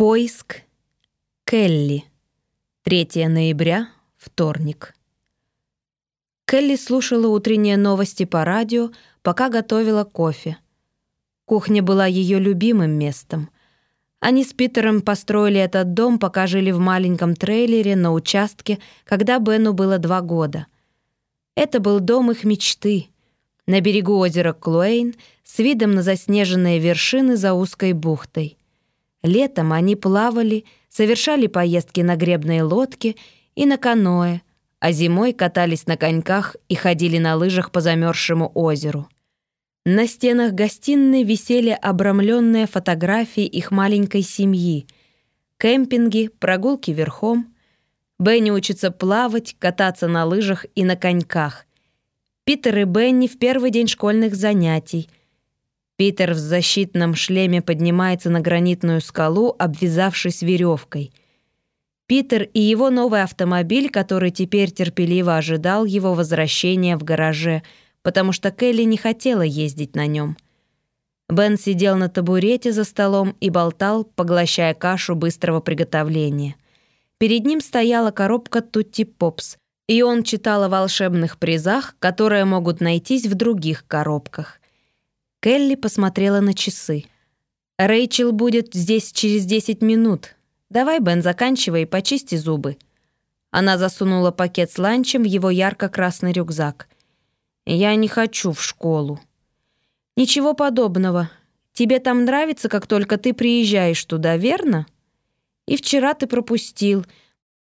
Поиск. Келли. 3 ноября, вторник. Келли слушала утренние новости по радио, пока готовила кофе. Кухня была ее любимым местом. Они с Питером построили этот дом, пока жили в маленьком трейлере на участке, когда Бену было два года. Это был дом их мечты. На берегу озера Клуэйн с видом на заснеженные вершины за узкой бухтой. Летом они плавали, совершали поездки на гребной лодке и на каноэ, а зимой катались на коньках и ходили на лыжах по замерзшему озеру. На стенах гостиной висели обрамленные фотографии их маленькой семьи, кемпинги, прогулки верхом. Бенни учится плавать, кататься на лыжах и на коньках. Питер и Бенни в первый день школьных занятий — Питер в защитном шлеме поднимается на гранитную скалу, обвязавшись веревкой. Питер и его новый автомобиль, который теперь терпеливо ожидал его возвращения в гараже, потому что Келли не хотела ездить на нем. Бен сидел на табурете за столом и болтал, поглощая кашу быстрого приготовления. Перед ним стояла коробка «Тутти Попс», и он читал о волшебных призах, которые могут найтись в других коробках. Келли посмотрела на часы. «Рэйчел будет здесь через 10 минут. Давай, Бен, заканчивай и почисти зубы». Она засунула пакет с ланчем в его ярко-красный рюкзак. «Я не хочу в школу». «Ничего подобного. Тебе там нравится, как только ты приезжаешь туда, верно? И вчера ты пропустил».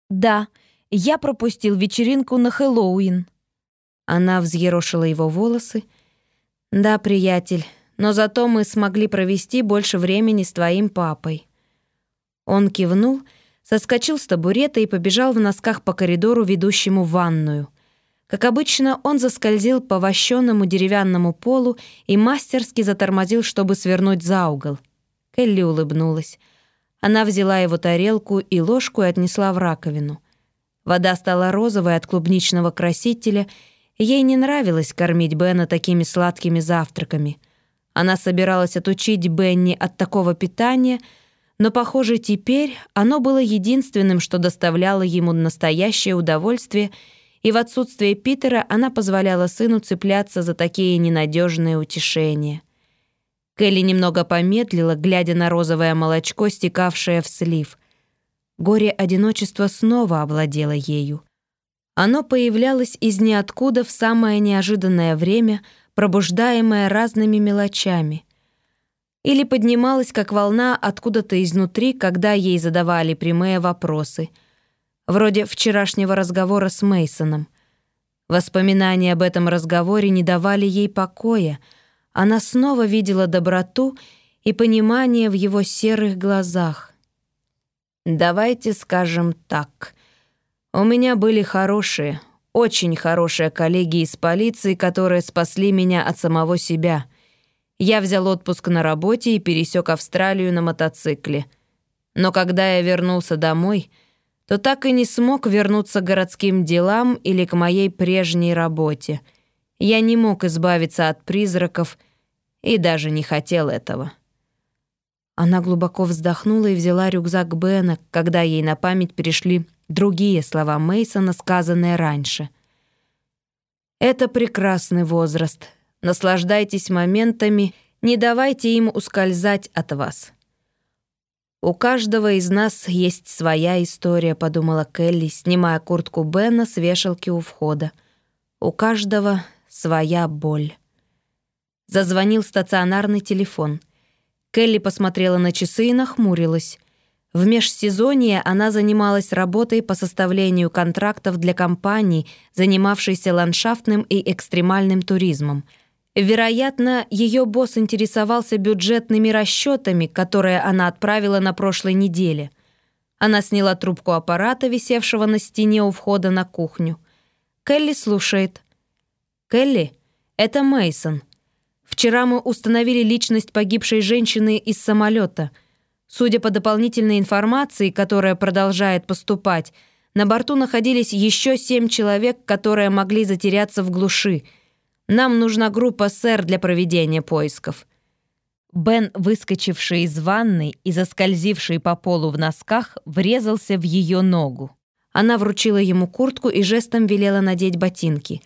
«Да, я пропустил вечеринку на Хэллоуин». Она взъерошила его волосы, «Да, приятель, но зато мы смогли провести больше времени с твоим папой». Он кивнул, соскочил с табурета и побежал в носках по коридору, ведущему в ванную. Как обычно, он заскользил по вощенному деревянному полу и мастерски затормозил, чтобы свернуть за угол. Келли улыбнулась. Она взяла его тарелку и ложку и отнесла в раковину. Вода стала розовой от клубничного красителя — Ей не нравилось кормить Бена такими сладкими завтраками. Она собиралась отучить Бенни от такого питания, но, похоже, теперь оно было единственным, что доставляло ему настоящее удовольствие, и в отсутствие Питера она позволяла сыну цепляться за такие ненадежные утешения. Келли немного помедлила, глядя на розовое молочко, стекавшее в слив. Горе одиночества снова овладело ею. Оно появлялось из ниоткуда в самое неожиданное время, пробуждаемое разными мелочами. Или поднималось, как волна, откуда-то изнутри, когда ей задавали прямые вопросы. Вроде вчерашнего разговора с Мейсоном. Воспоминания об этом разговоре не давали ей покоя. Она снова видела доброту и понимание в его серых глазах. «Давайте скажем так», у меня были хорошие, очень хорошие коллеги из полиции, которые спасли меня от самого себя. Я взял отпуск на работе и пересек Австралию на мотоцикле. Но когда я вернулся домой, то так и не смог вернуться к городским делам или к моей прежней работе. Я не мог избавиться от призраков и даже не хотел этого. Она глубоко вздохнула и взяла рюкзак Бена, когда ей на память перешли другие слова Мейсона, сказанные раньше. «Это прекрасный возраст. Наслаждайтесь моментами, не давайте им ускользать от вас». «У каждого из нас есть своя история», — подумала Келли, снимая куртку Бена с вешалки у входа. «У каждого своя боль». Зазвонил стационарный телефон. Келли посмотрела на часы и нахмурилась. В межсезонье она занималась работой по составлению контрактов для компаний, занимавшейся ландшафтным и экстремальным туризмом. Вероятно, ее босс интересовался бюджетными расчетами, которые она отправила на прошлой неделе. Она сняла трубку аппарата, висевшего на стене у входа на кухню. Келли слушает. «Келли, это Мейсон. Вчера мы установили личность погибшей женщины из самолета — Судя по дополнительной информации, которая продолжает поступать, на борту находились еще семь человек, которые могли затеряться в глуши. Нам нужна группа СЭР для проведения поисков. Бен, выскочивший из ванной и заскользивший по полу в носках, врезался в ее ногу. Она вручила ему куртку и жестом велела надеть ботинки.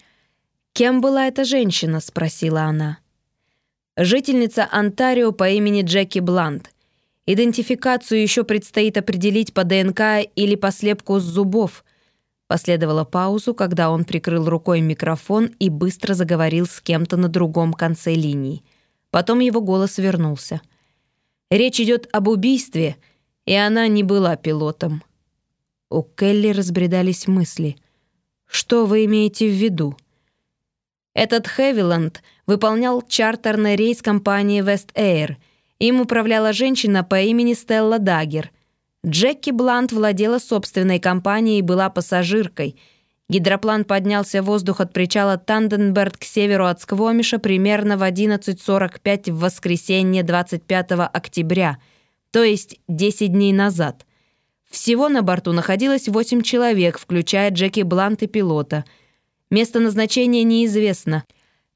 «Кем была эта женщина?» — спросила она. «Жительница Онтарио по имени Джеки Блант. Идентификацию еще предстоит определить по ДНК или по слепку с зубов». Последовала паузу, когда он прикрыл рукой микрофон и быстро заговорил с кем-то на другом конце линии. Потом его голос вернулся. «Речь идет об убийстве, и она не была пилотом». У Келли разбредались мысли. «Что вы имеете в виду?» Этот Хевиланд выполнял чартерный рейс компании West Air. Им управляла женщина по имени Стелла Даггер. Джеки Блант владела собственной компанией и была пассажиркой. Гидроплан поднялся в воздух от причала Танденберт к северу от Сквомиша примерно в 11.45 в воскресенье 25 октября, то есть 10 дней назад. Всего на борту находилось восемь человек, включая Джеки Блант и пилота. Место назначения неизвестно.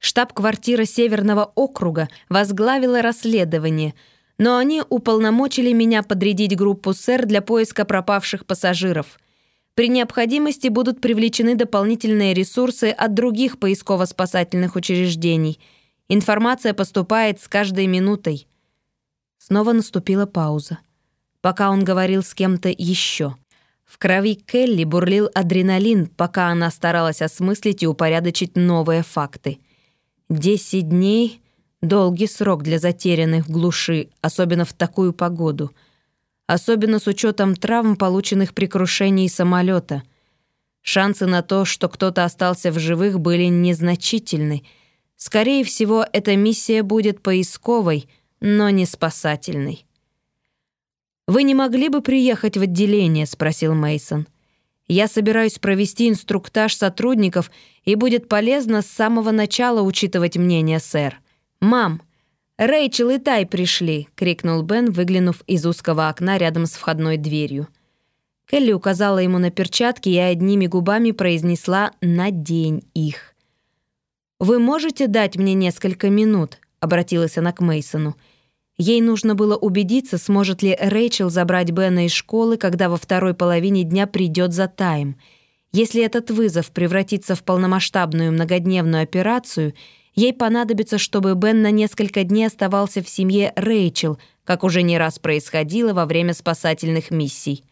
Штаб-квартира Северного округа возглавила расследование, но они уполномочили меня подрядить группу СЭР для поиска пропавших пассажиров. При необходимости будут привлечены дополнительные ресурсы от других поисково-спасательных учреждений. Информация поступает с каждой минутой. Снова наступила пауза пока он говорил с кем-то еще. В крови Келли бурлил адреналин, пока она старалась осмыслить и упорядочить новые факты. Десять дней — долгий срок для затерянных в глуши, особенно в такую погоду. Особенно с учетом травм, полученных при крушении самолета. Шансы на то, что кто-то остался в живых, были незначительны. Скорее всего, эта миссия будет поисковой, но не спасательной. «Вы не могли бы приехать в отделение?» — спросил Мейсон. «Я собираюсь провести инструктаж сотрудников, и будет полезно с самого начала учитывать мнение сэр. Мам, Рэйчел и Тай пришли!» — крикнул Бен, выглянув из узкого окна рядом с входной дверью. Келли указала ему на перчатки и одними губами произнесла «надень их». «Вы можете дать мне несколько минут?» — обратилась она к Мейсону. Ей нужно было убедиться, сможет ли Рэйчел забрать Бена из школы, когда во второй половине дня придет за Тайм. Если этот вызов превратится в полномасштабную многодневную операцию, ей понадобится, чтобы Бен на несколько дней оставался в семье Рэйчел, как уже не раз происходило во время спасательных миссий.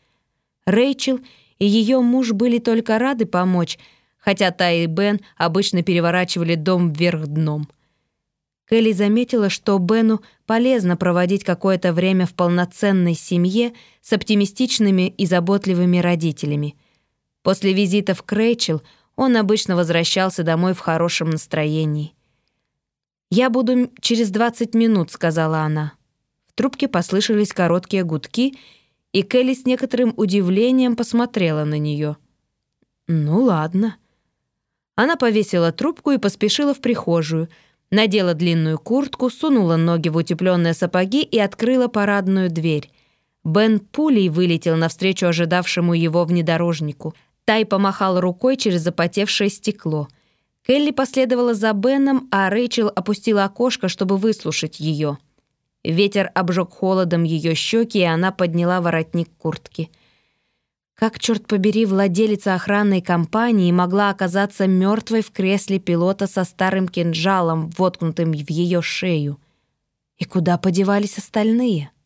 Рэйчел и ее муж были только рады помочь, хотя Тай и Бен обычно переворачивали дом вверх дном — Келли заметила, что Бену полезно проводить какое-то время в полноценной семье с оптимистичными и заботливыми родителями. После визитов к Рэйчел он обычно возвращался домой в хорошем настроении. «Я буду через 20 минут», — сказала она. В трубке послышались короткие гудки, и Келли с некоторым удивлением посмотрела на нее. «Ну ладно». Она повесила трубку и поспешила в прихожую — Надела длинную куртку, сунула ноги в утепленные сапоги и открыла парадную дверь. Бен пулей вылетел навстречу ожидавшему его внедорожнику. Тай помахал рукой через запотевшее стекло. Келли последовала за Беном, а Рэйчел опустила окошко, чтобы выслушать ее. Ветер обжег холодом ее щеки, и она подняла воротник куртки — как, черт побери, владелица охранной компании могла оказаться мертвой в кресле пилота со старым кинжалом, воткнутым в ее шею? И куда подевались остальные? —